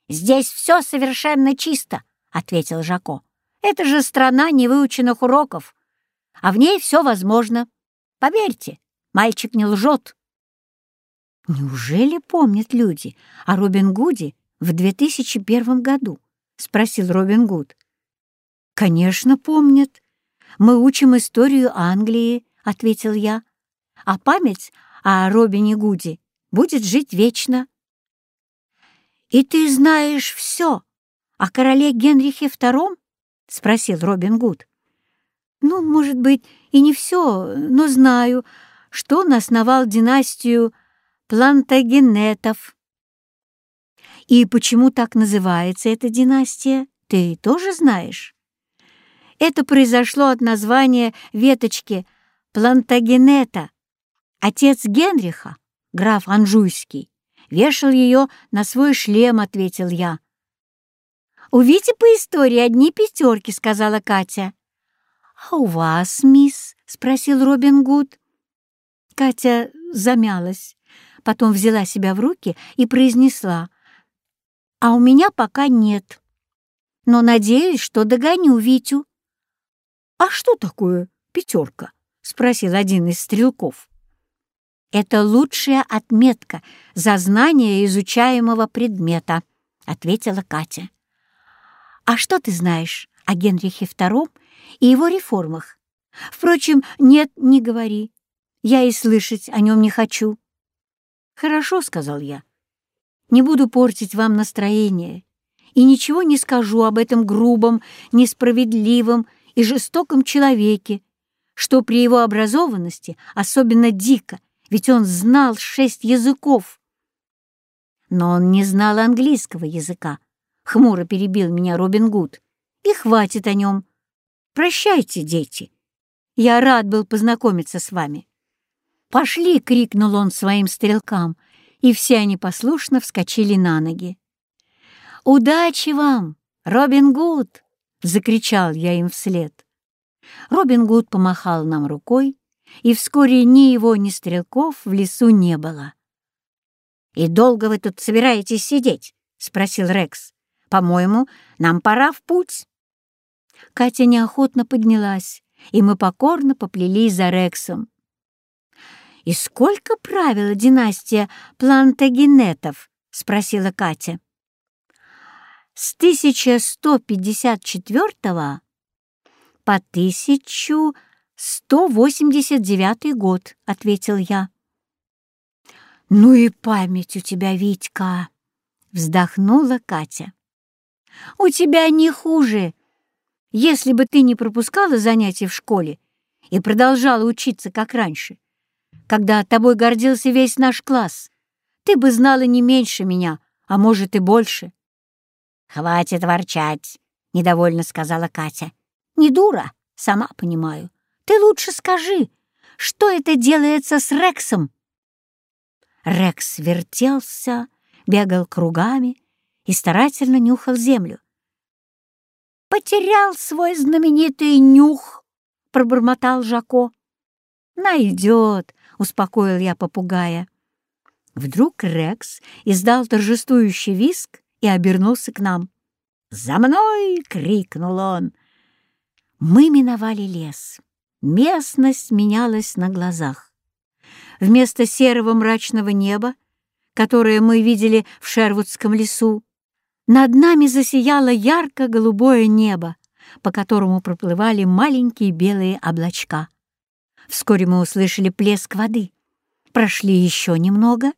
«Здесь все совершенно чисто», — ответил Жако. Это же страна невыученных уроков, а в ней все возможно. Поверьте, мальчик не лжет. «Неужели помнят люди о Робин Гуде в 2001 году?» — спросил Робин Гуд. «Конечно, помнят. Мы учим историю Англии», — ответил я. «А память о Робине Гуде будет жить вечно». «И ты знаешь все о короле Генрихе II?» — спросил Робин Гуд. «Ну, может быть, и не все, но знаю, что он основал династию Плантагенетов». «И почему так называется эта династия, ты тоже знаешь?» Это произошло от названия веточки Плантагенета. Отец Генриха, граф Анжуйский, вешал ее на свой шлем, ответил я. «У Вити по истории одни пятерки», — сказала Катя. «А у вас, мисс?» — спросил Робин Гуд. Катя замялась, потом взяла себя в руки и произнесла. «А у меня пока нет, но надеюсь, что догоню Витю». «А что такое пятерка?» — спросил один из стрелков. «Это лучшая отметка за знание изучаемого предмета», — ответила Катя. А что ты знаешь о Генрихе II и его реформах? Впрочем, нет, не говори. Я и слышать о нем не хочу. Хорошо, — сказал я. Не буду портить вам настроение и ничего не скажу об этом грубом, несправедливом и жестоком человеке, что при его образованности особенно дико, ведь он знал шесть языков. Но он не знал английского языка, — хмуро перебил меня Робин Гуд. «И хватит о нем. Прощайте, дети. Я рад был познакомиться с вами». «Пошли!» — крикнул он своим стрелкам, и все они послушно вскочили на ноги. «Удачи вам, Робин Гуд!» — закричал я им вслед. Робин Гуд помахал нам рукой, и вскоре ни его, ни стрелков в лесу не было. «И долго вы тут собираетесь сидеть?» — спросил Рекс. По-моему, нам пора в путь». Катя неохотно поднялась, и мы покорно поплелись за Рексом. «И сколько правила династия Плантагенетов?» — спросила Катя. с 1154 по 1189 год, — ответил я. «Ну и память у тебя, Витька!» — вздохнула Катя. «У тебя не хуже. Если бы ты не пропускала занятия в школе и продолжала учиться, как раньше, когда тобой гордился весь наш класс, ты бы знала не меньше меня, а может и больше». «Хватит ворчать», — недовольно сказала Катя. «Не дура, сама понимаю. Ты лучше скажи, что это делается с Рексом?» Рекс вертелся, бегал кругами и старательно нюхал землю. «Потерял свой знаменитый нюх», — пробормотал Жако. «Найдет», — успокоил я попугая. Вдруг Рекс издал торжествующий виск и обернулся к нам. «За мной!» — крикнул он. Мы миновали лес. Местность менялась на глазах. Вместо серого мрачного неба, которое мы видели в Шервудском лесу, над нами засияло ярко-голубое небо, по которому проплывали маленькие белые облачка. Вскоре мы услышали плеск воды. Прошли еще немного.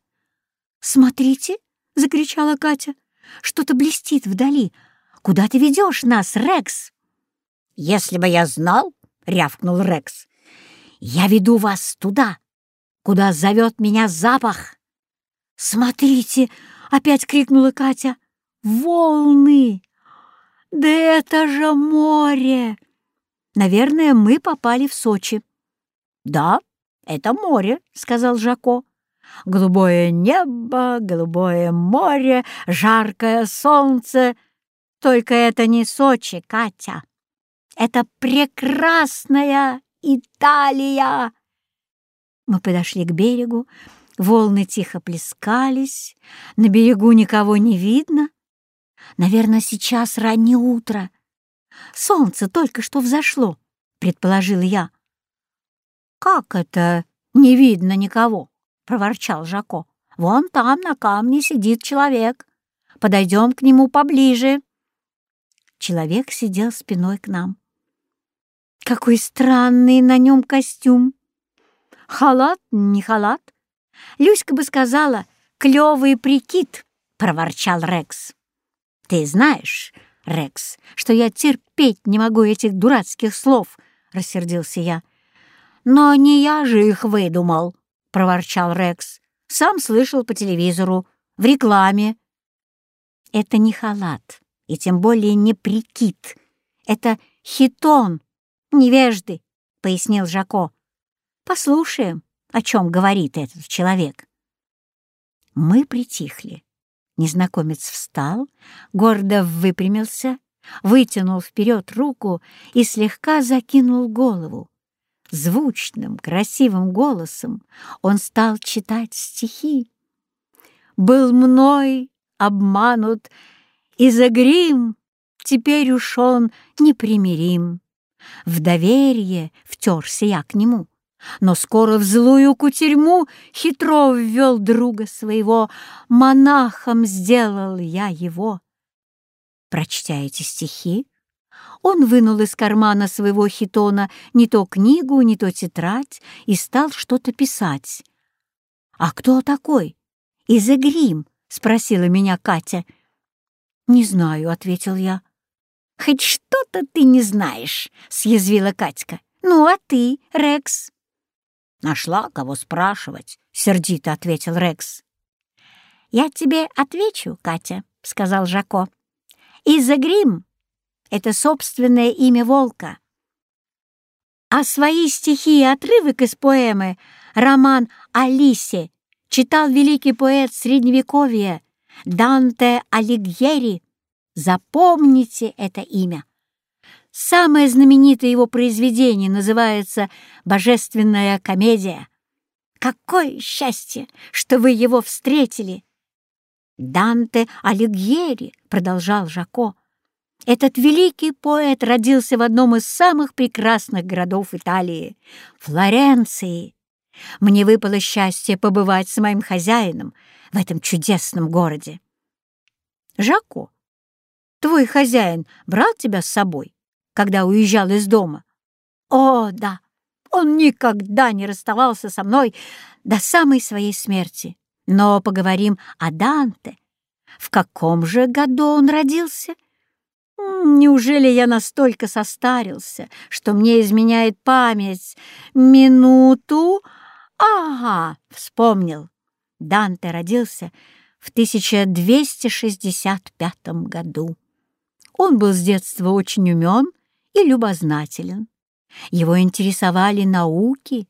«Смотрите!» — закричала Катя. «Что-то блестит вдали. Куда ты ведешь нас, Рекс?» «Если бы я знал!» — рявкнул Рекс. «Я веду вас туда, куда зовет меня запах!» «Смотрите!» — опять крикнула Катя. «Волны! Да это же море!» Наверное, мы попали в Сочи. «Да, это море», — сказал Жако. «Голубое небо, голубое море, жаркое солнце. Только это не Сочи, Катя. Это прекрасная Италия!» Мы подошли к берегу, волны тихо плескались, на берегу никого не видно. Наверное, сейчас раннее утро. Солнце только что взошло, предположил я. «Как это не видно никого?» — проворчал Жако. «Вон там на камне сидит человек. Подойдем к нему поближе». Человек сидел спиной к нам. Какой странный на нем костюм! Халат, не халат. Люська бы сказала, клёвый прикид, — проворчал Рекс. Ты знаешь, Рекс, что я терпеть не могу этих дурацких слов, — рассердился я. Но не я же их выдумал, — проворчал Рекс. Сам слышал по телевизору, в рекламе. Это не халат, и тем более не прикид. Это хитон, невежды, — пояснил Жако. Послушаем, о чем говорит этот человек. Мы притихли. Незнакомец встал, гордо выпрямился, вытянул вперед руку и слегка закинул голову. Звучным, красивым голосом он стал читать стихи. «Был мной обманут, и за грим теперь уж он непримирим. В доверие втерся я к нему, но скоро в злую кутерьму хитро ввел друга своего, монахом сделал я его. Прочтя эти стихи, он вынул из кармана своего хитона не то книгу, не то тетрадь и стал что-то писать. «А кто такой? Изегрим?» — спросила меня Катя. «Не знаю», — ответил я. «Хоть что-то ты не знаешь», — съязвила Катька. «Ну, а ты, Рекс?» «Нашла, кого спрашивать», — сердито ответил Рекс. «Я тебе отвечу, Катя», — сказал Жако. «Иза-Грим — это собственное имя волка. А свои стихи и отрывок из поэмы «Роман Алисе» читал великий поэт Средневековья Данте Алигьери. Запомните это имя. Самое знаменитое его произведение называется «Божественная комедия». Какое счастье, что вы его встретили! Данте Алигьери, продолжал Жако, этот великий поэт родился в одном из самых прекрасных городов Италии — Флоренции. Мне выпало счастье побывать с моим хозяином в этом чудесном городе. Жако, твой хозяин брал тебя с собой, когда уезжал из дома? О, да, он никогда не расставался со мной до самой своей смерти. Но поговорим о Данте. В каком же году он родился? Неужели я настолько состарился, что мне изменяет память? Минуту? Ага, вспомнил. Данте родился в 1265 году. Он был с детства очень умен и любознателен. Его интересовали науки.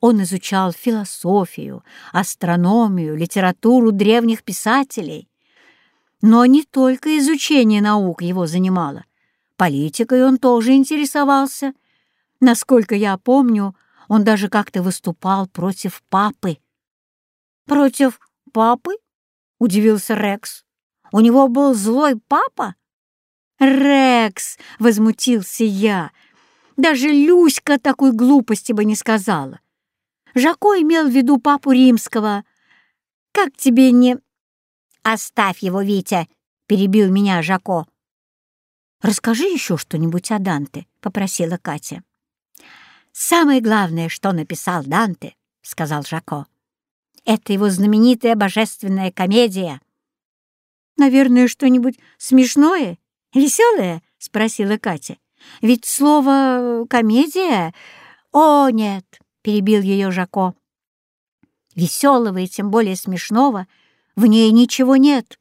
Он изучал философию, астрономию, литературу древних писателей. Но не только изучение наук его занимало. Политикой он тоже интересовался. Насколько я помню, он даже как-то выступал против папы. «Против папы?» — удивился Рекс. «У него был злой папа?» «Рекс!» — возмутился я. «Даже Люська такой глупости бы не сказала. Жако имел в виду папу римского. Как тебе не...» «Оставь его, Витя!» — перебил меня Жако. «Расскажи еще что-нибудь о Данте», — попросила Катя. «Самое главное, что написал Данте», — сказал Жако, — «это его знаменитая божественная комедия». «Наверное, что-нибудь смешное, веселое?» — спросила Катя. «Ведь слово «комедия»...» «О, нет!» — перебил ее Жако. «Веселого и тем более смешного в ней ничего нет.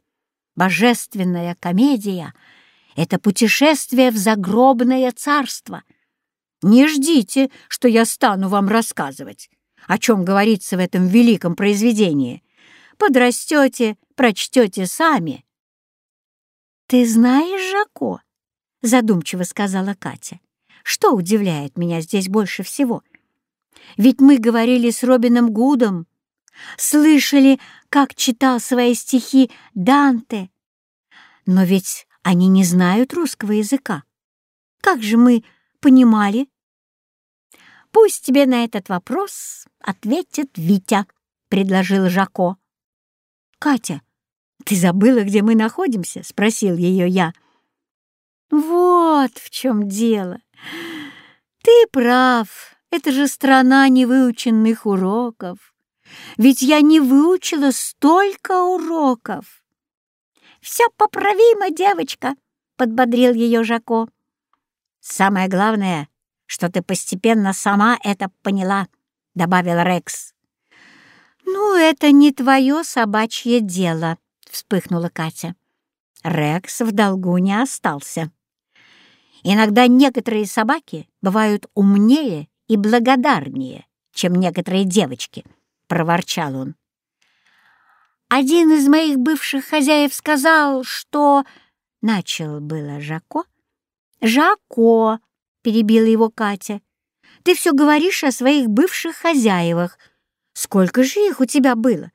Божественная комедия — это путешествие в загробное царство. Не ждите, что я стану вам рассказывать, о чем говорится в этом великом произведении. Подрастете, прочтете сами. «Ты знаешь, Жако?» — задумчиво сказала Катя. «Что удивляет меня здесь больше всего? Ведь мы говорили с Робином Гудом, слышали, как читал свои стихи Данте. Но ведь они не знают русского языка. Как же мы понимали? «Пусть тебе на этот вопрос ответит Витя», — предложил Жако. «Катя, ты забыла, где мы находимся?» — спросил ее я. «Вот в чем дело. Ты прав, это же страна невыученных уроков. Ведь я не выучила столько уроков. «Все поправимо, девочка», — подбодрил ее Жако. «Самое главное, что ты постепенно сама это поняла», — добавил Рекс. «Ну, это не твое собачье дело», — вспыхнула Катя. Рекс в долгу не остался. Иногда некоторые собаки бывают умнее и благодарнее, чем некоторые девочки —— проворчал он. «Один из моих бывших хозяев сказал, что...» — начал было Жако. «Жако!» — перебила его Катя. «Ты все говоришь о своих бывших хозяевах. Сколько же их у тебя было?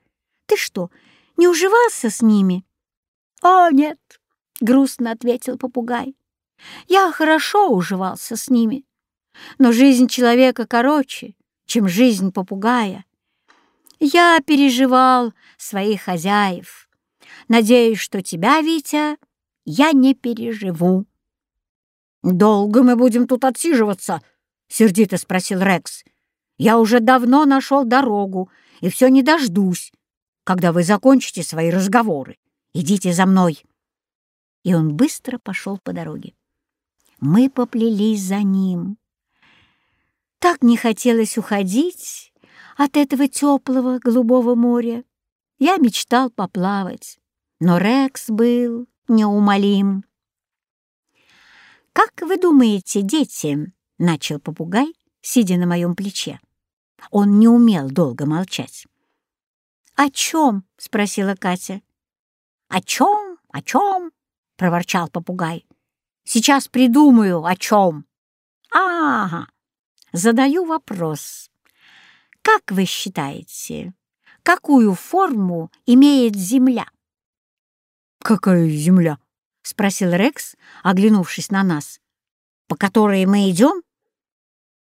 Ты что, не уживался с ними?» «О, нет!» — грустно ответил попугай. «Я хорошо уживался с ними, но жизнь человека короче, чем жизнь попугая. Я переживал своих хозяев. Надеюсь, что тебя, Витя, я не переживу. «Долго мы будем тут отсиживаться?» — сердито спросил Рекс. «Я уже давно нашел дорогу и все не дождусь, когда вы закончите свои разговоры. Идите за мной». И он быстро пошел по дороге. Мы поплелись за ним. Так не хотелось уходить, от этого теплого голубого моря. Я мечтал поплавать, но Рекс был неумолим. «Как вы думаете, дети?» — начал попугай, сидя на моем плече. Он не умел долго молчать. «О чем?» — спросила Катя. «О чем? О чем?» — проворчал попугай. «Сейчас придумаю, о чем». «Ага, задаю вопрос. Как вы считаете, какую форму имеет Земля?» «Какая Земля?» — спросил Рекс, оглянувшись на нас. «По которой мы идем?»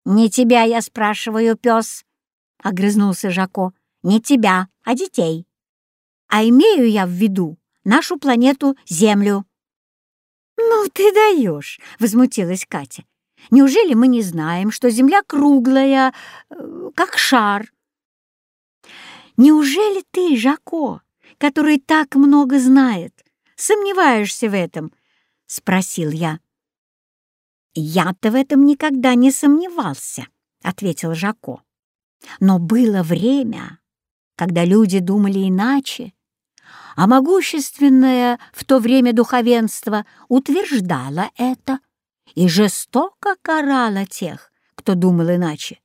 «Не тебя я спрашиваю, пес», — огрызнулся Жако. «Не тебя, а детей. А имею я в виду нашу планету Землю». «Ну ты даешь!» — возмутилась Катя. «Неужели мы не знаем, что Земля круглая, э, как шар?» «Неужели ты, Жако, который так много знает, сомневаешься в этом?» — спросил я. «Я-то в этом никогда не сомневался», — ответил Жако. «Но было время, когда люди думали иначе, а могущественное в то время духовенство утверждало это и жестоко карало тех, кто думал иначе.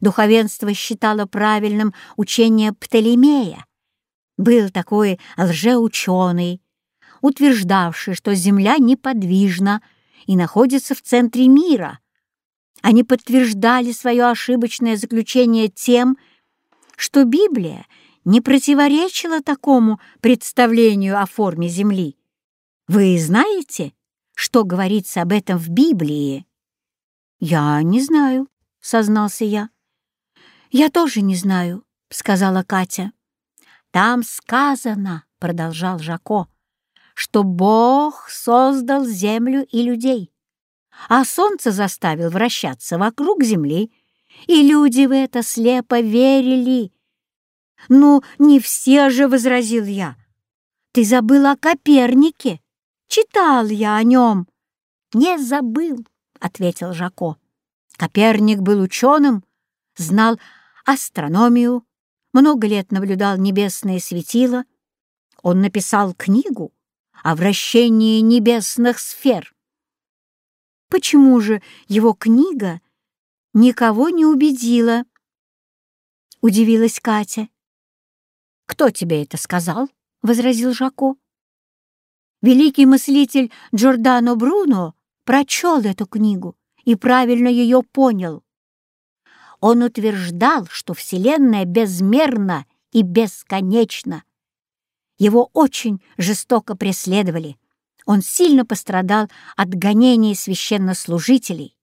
Духовенство считало правильным учение Птолемея. Был такой лжеученый, утверждавший, что Земля неподвижна и находится в центре мира. Они подтверждали свое ошибочное заключение тем, что Библия не противоречила такому представлению о форме Земли. Вы знаете, что говорится об этом в Библии? «Я не знаю», — сознался я. «Я тоже не знаю», — сказала Катя. «Там сказано», — продолжал Жако, «что Бог создал землю и людей, а солнце заставил вращаться вокруг земли, и люди в это слепо верили, «Ну, не все же», — возразил я. «Ты забыл о Копернике. Читал я о нем». «Не забыл», — ответил Жако. Коперник был ученым, знал астрономию, много лет наблюдал небесные светила. Он написал книгу о вращении небесных сфер. Почему же его книга никого не убедила? Удивилась Катя. «Кто тебе это сказал?» — возразил Жако. Великий мыслитель Джордано Бруно прочел эту книгу и правильно ее понял. Он утверждал, что Вселенная безмерна и бесконечна. Его очень жестоко преследовали. Он сильно пострадал от гонений священнослужителей.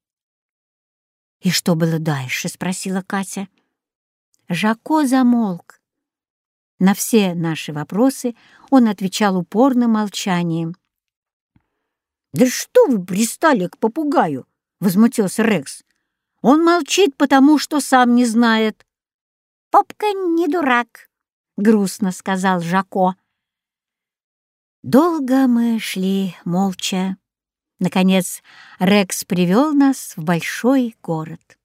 «И что было дальше?» — спросила Катя. Жако замолк. На все наши вопросы он отвечал упорным молчанием. «Да что вы пристали к попугаю?» — возмутился Рекс. «Он молчит, потому что сам не знает». «Попка не дурак», — грустно сказал Жако. Долго мы шли молча. Наконец Рекс привел нас в большой город.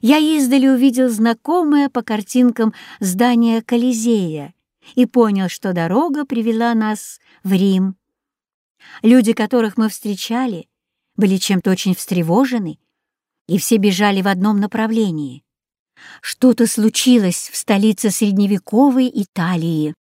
Я издали увидел знакомое по картинкам здание Колизея и понял, что дорога привела нас в Рим. Люди, которых мы встречали, были чем-то очень встревожены, и все бежали в одном направлении. Что-то случилось в столице средневековой Италии.